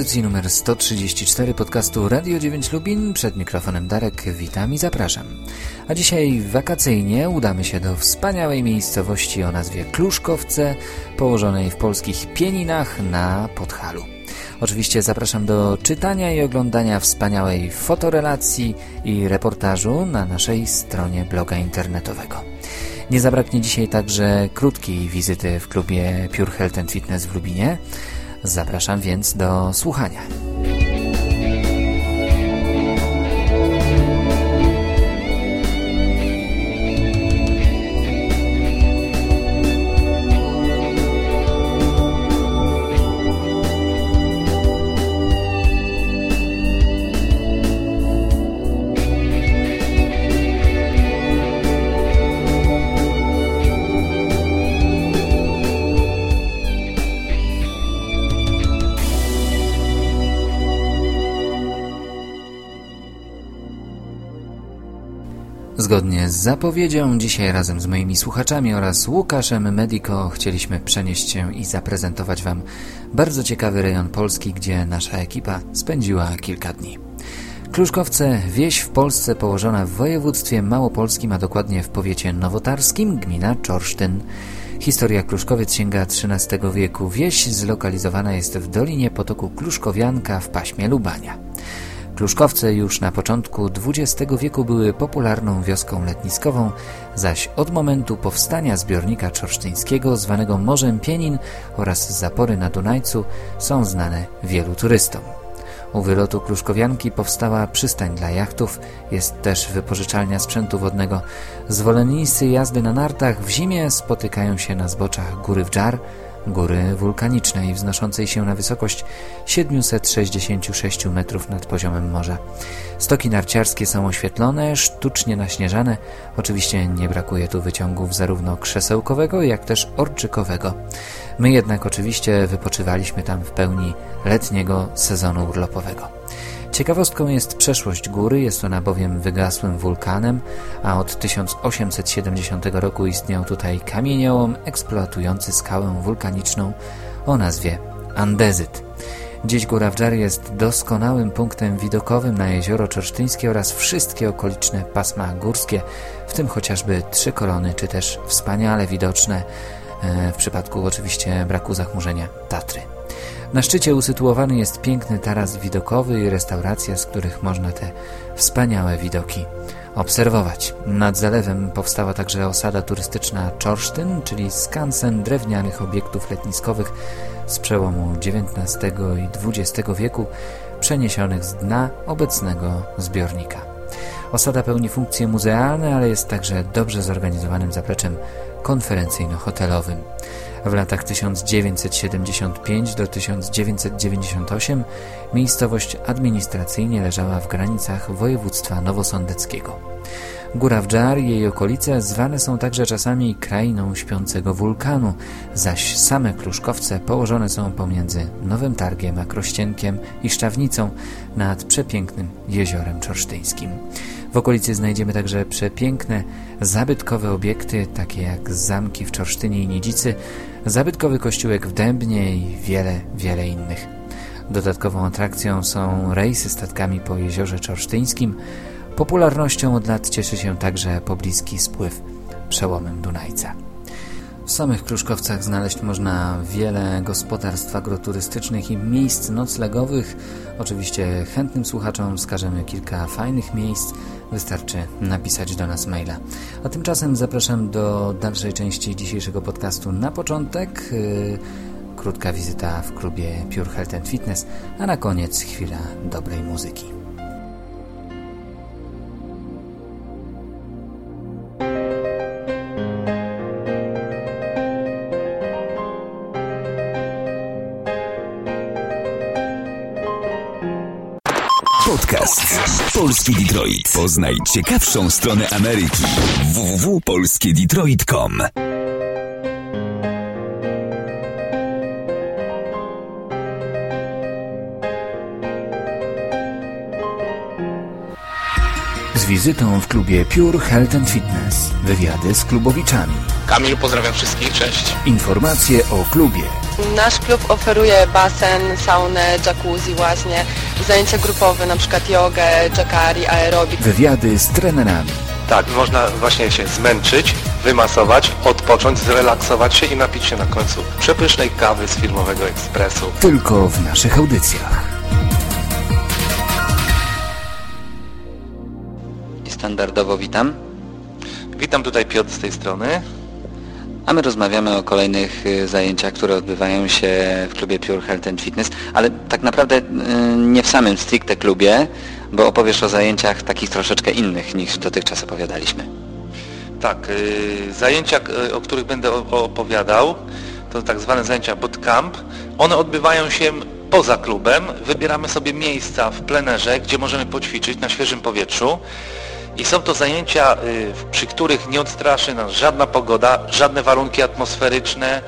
audycji numer 134 podcastu Radio 9 Lubin. Przed mikrofonem Darek witam i zapraszam. A dzisiaj wakacyjnie udamy się do wspaniałej miejscowości o nazwie Kluszkowce, położonej w polskich Pieninach na Podhalu. Oczywiście zapraszam do czytania i oglądania wspaniałej fotorelacji i reportażu na naszej stronie bloga internetowego. Nie zabraknie dzisiaj także krótkiej wizyty w klubie Pure Health Fitness w Lubinie. Zapraszam więc do słuchania. Zgodnie z zapowiedzią, dzisiaj razem z moimi słuchaczami oraz Łukaszem Medico chcieliśmy przenieść się i zaprezentować Wam bardzo ciekawy rejon Polski, gdzie nasza ekipa spędziła kilka dni. Kluszkowce, wieś w Polsce położona w województwie małopolskim, a dokładnie w powiecie nowotarskim, gmina Czorsztyn. Historia Kluszkowiec sięga XIII wieku. Wieś zlokalizowana jest w dolinie potoku Kluszkowianka w paśmie Lubania. Kluszkowce już na początku XX wieku były popularną wioską letniskową, zaś od momentu powstania zbiornika czorsztyńskiego zwanego Morzem Pienin oraz zapory na Dunajcu są znane wielu turystom. U wylotu Kluszkowianki powstała przystań dla jachtów, jest też wypożyczalnia sprzętu wodnego. Zwolennicy jazdy na nartach w zimie spotykają się na zboczach Góry Wdżar, góry wulkanicznej wznoszącej się na wysokość 766 metrów nad poziomem morza. Stoki narciarskie są oświetlone, sztucznie naśnieżane. Oczywiście nie brakuje tu wyciągów zarówno krzesełkowego, jak też orczykowego. My jednak oczywiście wypoczywaliśmy tam w pełni letniego sezonu urlopowego. Ciekawostką jest przeszłość góry, jest ona bowiem wygasłym wulkanem, a od 1870 roku istniał tutaj kamieniołom eksploatujący skałę wulkaniczną o nazwie Andezyt. Dziś Góra Wdżar jest doskonałym punktem widokowym na jezioro Czorsztyńskie oraz wszystkie okoliczne pasma górskie, w tym chociażby Trzy Korony, czy też wspaniale widoczne, e, w przypadku oczywiście braku zachmurzenia, Tatry. Na szczycie usytuowany jest piękny taras widokowy i restauracja, z których można te wspaniałe widoki obserwować. Nad zalewem powstała także osada turystyczna Czorsztyn, czyli skansen drewnianych obiektów letniskowych z przełomu XIX i XX wieku, przeniesionych z dna obecnego zbiornika. Osada pełni funkcje muzealne, ale jest także dobrze zorganizowanym zapleczem konferencyjno-hotelowym. W latach 1975 do 1998 miejscowość administracyjnie leżała w granicach województwa nowosądeckiego. Góra Wdżar i jej okolice zwane są także czasami krainą śpiącego wulkanu, zaś same Kluszkowce położone są pomiędzy Nowym Targiem a Krościenkiem i Szczawnicą nad przepięknym jeziorem czorsztyńskim. W okolicy znajdziemy także przepiękne, zabytkowe obiekty, takie jak zamki w Czorsztynie i Niedzicy, zabytkowy kościółek w Dębnie i wiele, wiele innych. Dodatkową atrakcją są rejsy statkami po jeziorze czorsztyńskim. Popularnością od lat cieszy się także pobliski spływ przełomem Dunajca. W samych Kruszkowcach znaleźć można wiele gospodarstw agroturystycznych i miejsc noclegowych. Oczywiście chętnym słuchaczom wskażemy kilka fajnych miejsc, wystarczy napisać do nas maila. A tymczasem zapraszam do dalszej części dzisiejszego podcastu. Na początek yy, krótka wizyta w klubie Pure Health and Fitness, a na koniec chwila dobrej muzyki. Polski Detroit. Poznaj ciekawszą stronę Ameryki. www.polskiedetroit.com Z wizytą w klubie Pure Health and Fitness. Wywiady z klubowiczami. Kamil, pozdrawiam wszystkich, cześć. Informacje o klubie Nasz klub oferuje basen, saunę, jacuzzi właśnie, zajęcia grupowe, na przykład jogę, jacari, aerobik. Wywiady z trenerami. Tak, można właśnie się zmęczyć, wymasować, odpocząć, zrelaksować się i napić się na końcu przepysznej kawy z firmowego ekspresu. Tylko w naszych audycjach. I standardowo witam. Witam tutaj Piotr z tej strony. A my rozmawiamy o kolejnych y, zajęciach, które odbywają się w klubie Pure Health and Fitness, ale tak naprawdę y, nie w samym stricte klubie, bo opowiesz o zajęciach takich troszeczkę innych niż dotychczas opowiadaliśmy. Tak, y, zajęcia, o których będę opowiadał, to tak zwane zajęcia bootcamp. One odbywają się poza klubem. Wybieramy sobie miejsca w plenerze, gdzie możemy poćwiczyć na świeżym powietrzu. I są to zajęcia, y, przy których nie odstraszy nas żadna pogoda, żadne warunki atmosferyczne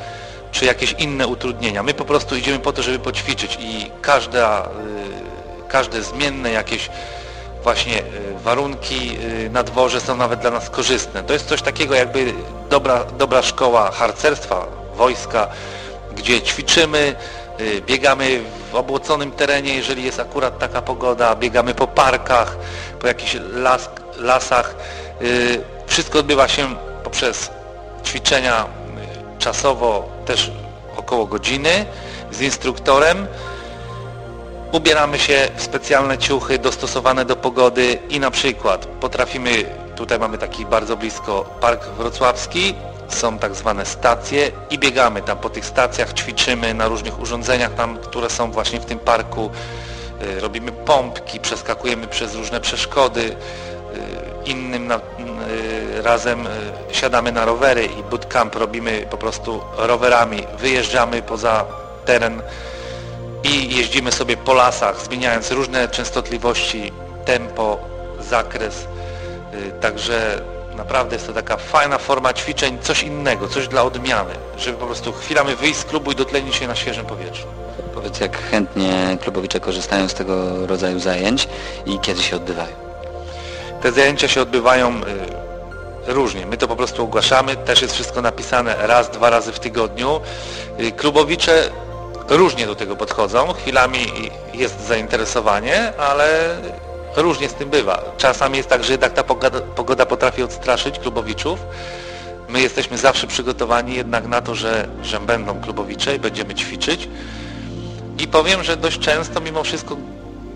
czy jakieś inne utrudnienia. My po prostu idziemy po to, żeby poćwiczyć i każda, y, każde zmienne jakieś właśnie y, warunki na dworze są nawet dla nas korzystne. To jest coś takiego jakby dobra, dobra szkoła harcerstwa, wojska, gdzie ćwiczymy, biegamy w obłoconym terenie, jeżeli jest akurat taka pogoda, biegamy po parkach, po jakichś las, lasach. Y, Wszystko odbywa się poprzez ćwiczenia y, czasowo też około godziny z instruktorem. Ubieramy się w specjalne ciuchy dostosowane do pogody i na przykład potrafimy, tutaj mamy taki bardzo blisko Park Wrocławski, są tak zwane stacje i biegamy tam po tych stacjach, ćwiczymy na różnych urządzeniach tam, które są właśnie w tym parku, Y, robimy pompki, przeskakujemy przez różne przeszkody, y, innym na, y, razem siadamy na rowery i bootcamp robimy po prostu rowerami, wyjeżdżamy poza teren i jeździmy sobie po lasach, zmieniając różne częstotliwości, tempo, zakres. Także naprawdę jest to taka fajna forma ćwiczeń, coś innego, coś dla odmiany, żeby po prostu chwilami wyjść z klubu i dotlenić się na świeżym powietrzu. Powiedz, jak chętnie klubowicze korzystają z tego rodzaju zajęć i kiedy się odbywają. Te zajęcia się odbywają y, różnie. My to po prostu ogłaszamy, też jest wszystko napisane raz, dwa razy w tygodniu. Y, Klubowicze różnie do tego podchodzą, chwilami jest zainteresowanie, ale różnie z tym bywa. Czasami jest tak, że jednak ta pogoda, potrafi odstraszyć klubowiczów. My jesteśmy zawsze przygotowani jednak na to, że, że będą klubowicze i będziemy ćwiczyć. I powiem, że dość często mimo wszystko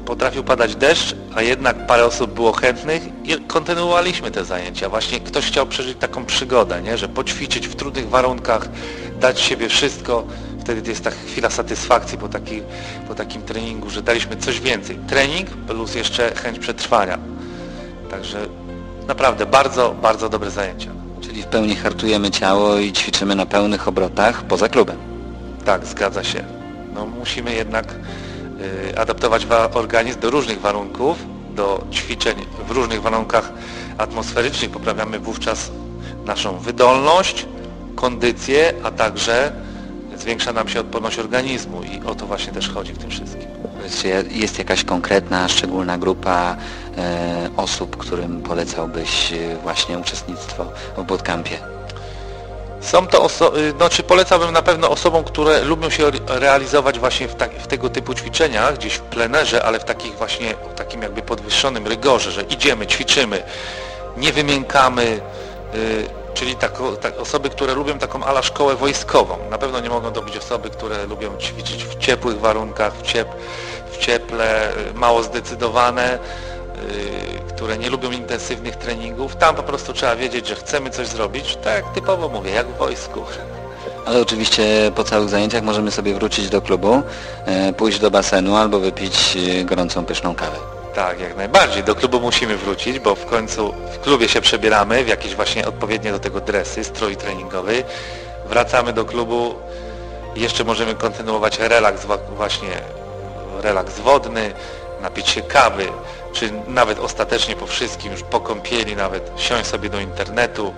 potrafił padać deszcz, a jednak parę osób było chętnych i kontynuowaliśmy te zajęcia. Właśnie ktoś chciał przeżyć taką przygodę, nie? że poćwiczyć w trudnych warunkach, dać siebie wszystko, wtedy jest ta chwila satysfakcji po, taki, po takim treningu, że daliśmy coś więcej. Trening plus jeszcze chęć przetrwania. Także naprawdę bardzo, bardzo dobre zajęcia. Czyli w pełni hartujemy ciało i ćwiczymy na pełnych obrotach poza klubem. Tak, zgadza się. No, musimy jednak y, adaptować wa- organizm do różnych warunków, do ćwiczeń w różnych warunkach atmosferycznych. Poprawiamy wówczas naszą wydolność, kondycję, a także zwiększa nam się odporność organizmu i o to właśnie też chodzi w tym wszystkim. Czy jest jakaś konkretna, szczególna grupa e, osób, którym polecałbyś e, właśnie uczestnictwo w bootcampie? Są to osoby, znaczy polecałbym na pewno osobom, które lubią się re- realizować właśnie w, tak, w tego typu ćwiczeniach, gdzieś w plenerze, ale w takich właśnie, w takim jakby podwyższonym rygorze, że idziemy, ćwiczymy, nie wymiękamy, czyli tako, tak, osoby, które lubią taką ala szkołę wojskową. Na pewno nie mogą to być osoby, które lubią ćwiczyć w ciepłych warunkach, w, ciep, w cieple, y, mało zdecydowane, y, które nie lubią intensywnych treningów. Tam po prostu trzeba wiedzieć, że chcemy coś zrobić, tak typowo mówię, jak w wojsku. Ale oczywiście po całych zajęciach możemy sobie wrócić do klubu, pójść do basenu albo wypić gorącą, pyszną kawę. Tak, jak najbardziej. Do klubu musimy wrócić, bo w końcu w klubie się przebieramy w jakieś właśnie odpowiednie do tego dresy, strój treningowy. Wracamy do klubu jeszcze możemy kontynuować relaks właśnie relaks wodny, napić się kawy, czy nawet ostatecznie po wszystkim, już po kąpieli nawet siąść sobie do internetu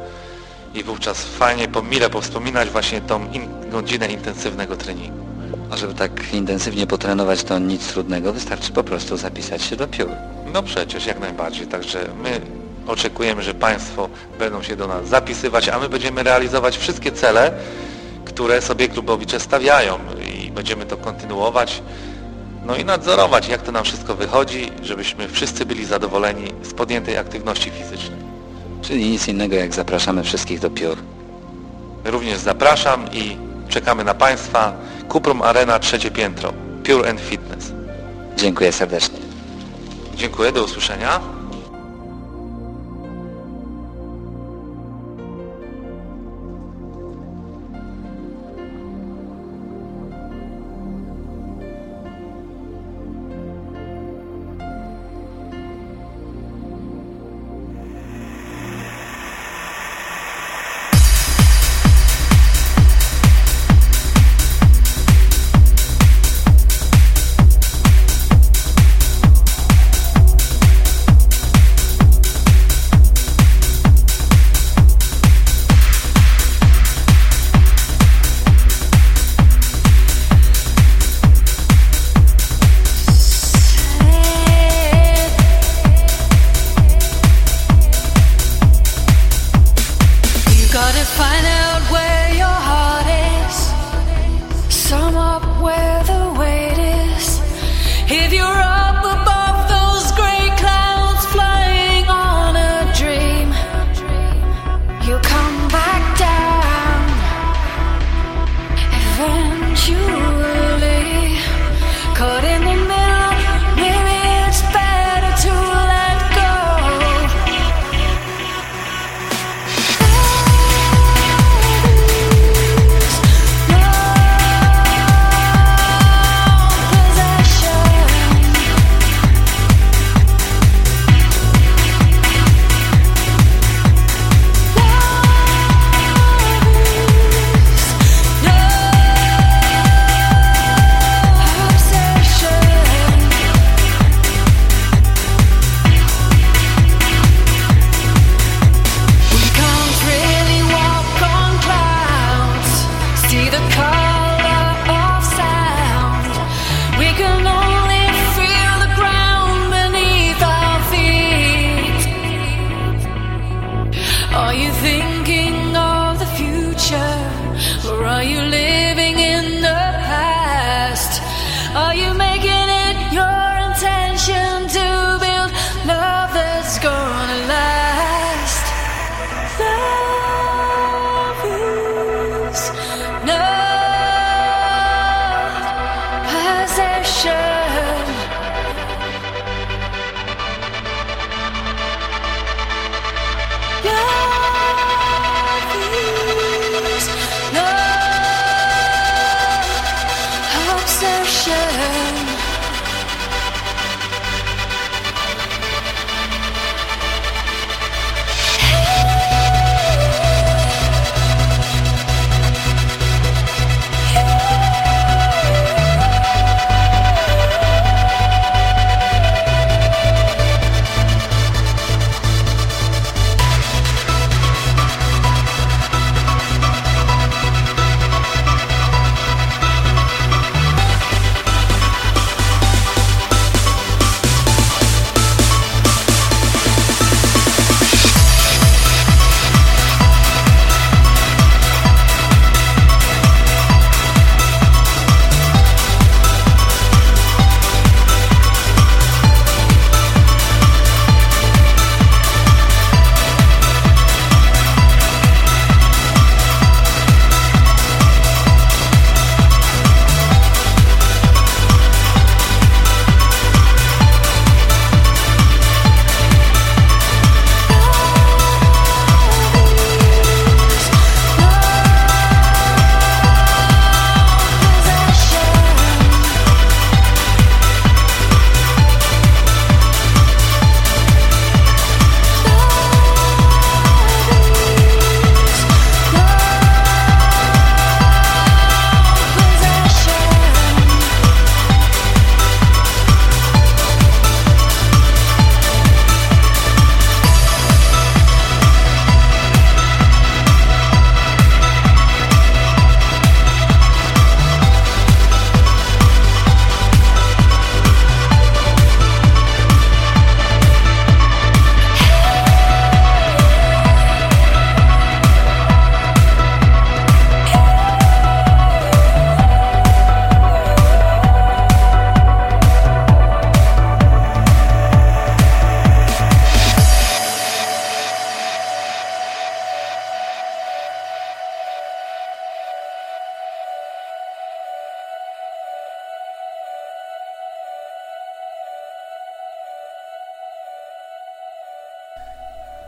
i wówczas fajnie po mile powspominać właśnie tą in, godzinę intensywnego treningu. A żeby tak intensywnie potrenować, to nic trudnego, wystarczy po prostu zapisać się do piór. No przecież, jak najbardziej. Także my oczekujemy, że Państwo będą się do nas zapisywać, a my będziemy realizować wszystkie cele, które sobie klubowicze stawiają i będziemy to kontynuować. No i nadzorować, jak to nam wszystko wychodzi, żebyśmy wszyscy byli zadowoleni z podjętej aktywności fizycznej. Czyli nic innego jak zapraszamy wszystkich do piór. Również zapraszam i czekamy na Państwa. Kuprum Arena, trzecie piętro. Pure and Fitness. Dziękuję serdecznie. Dziękuję, do usłyszenia.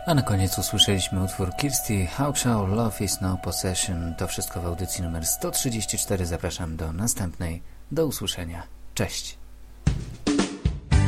A na koniec usłyszeliśmy utwór Kirsty Hauptschau Love is no possession. To wszystko w audycji numer 134. Zapraszam do następnej. Do usłyszenia. Cześć.